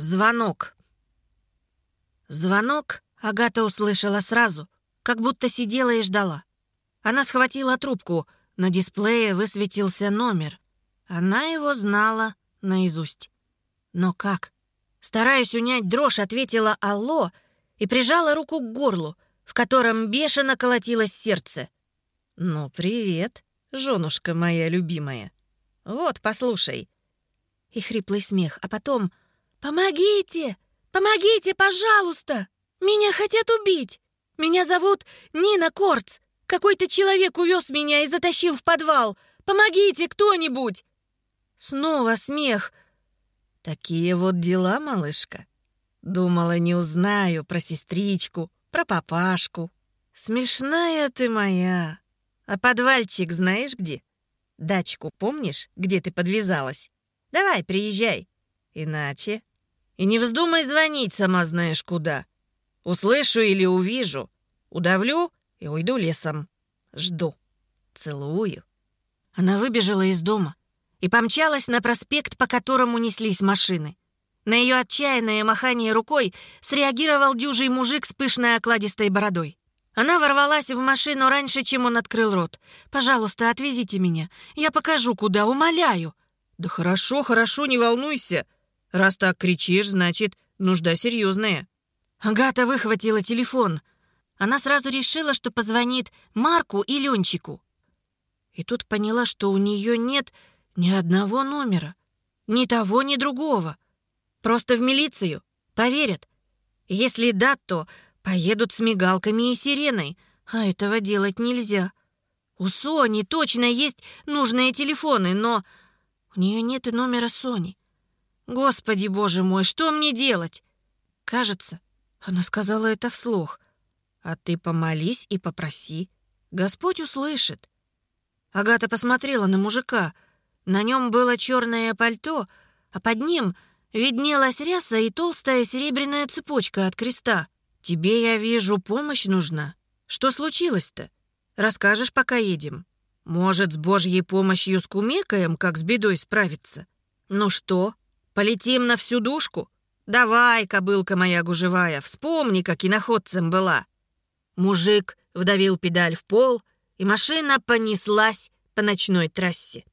Звонок. Звонок Агата услышала сразу, как будто сидела и ждала. Она схватила трубку, на дисплее высветился номер. Она его знала наизусть. Но как? Стараясь унять дрожь, ответила «Алло» и прижала руку к горлу, в котором бешено колотилось сердце. «Ну, привет, женушка моя любимая. Вот, послушай». И хриплый смех, а потом «Помогите! Помогите, пожалуйста! Меня хотят убить! Меня зовут Нина Корц! Какой-то человек увез меня и затащил в подвал! Помогите кто-нибудь!» Снова смех. «Такие вот дела, малышка. Думала, не узнаю про сестричку, про папашку. Смешная ты моя. А подвальчик знаешь где? Дачку помнишь, где ты подвязалась? Давай, приезжай. Иначе и не вздумай звонить, сама знаешь куда. Услышу или увижу. Удавлю и уйду лесом. Жду. Целую». Она выбежала из дома и помчалась на проспект, по которому неслись машины. На ее отчаянное махание рукой среагировал дюжий мужик с пышной окладистой бородой. Она ворвалась в машину раньше, чем он открыл рот. «Пожалуйста, отвезите меня. Я покажу, куда, умоляю». «Да хорошо, хорошо, не волнуйся», Раз так кричишь, значит, нужда серьезная. Агата выхватила телефон. Она сразу решила, что позвонит Марку и Ленчику. И тут поняла, что у нее нет ни одного номера. Ни того, ни другого. Просто в милицию. Поверят. Если да, то поедут с мигалками и сиреной. А этого делать нельзя. У Сони точно есть нужные телефоны, но у нее нет и номера Сони. Господи, боже мой, что мне делать? Кажется, она сказала это вслух. А ты помолись и попроси. Господь услышит. Агата посмотрела на мужика. На нем было черное пальто, а под ним виднелась ряса и толстая серебряная цепочка от креста. «Тебе, я вижу, помощь нужна. Что случилось-то? Расскажешь, пока едем. Может, с Божьей помощью скумекаем, как с бедой справиться? Ну что, Полетим на всю душку? Давай, кобылка моя гужевая, вспомни, как иноходцем была. Мужик вдавил педаль в пол, и машина понеслась по ночной трассе.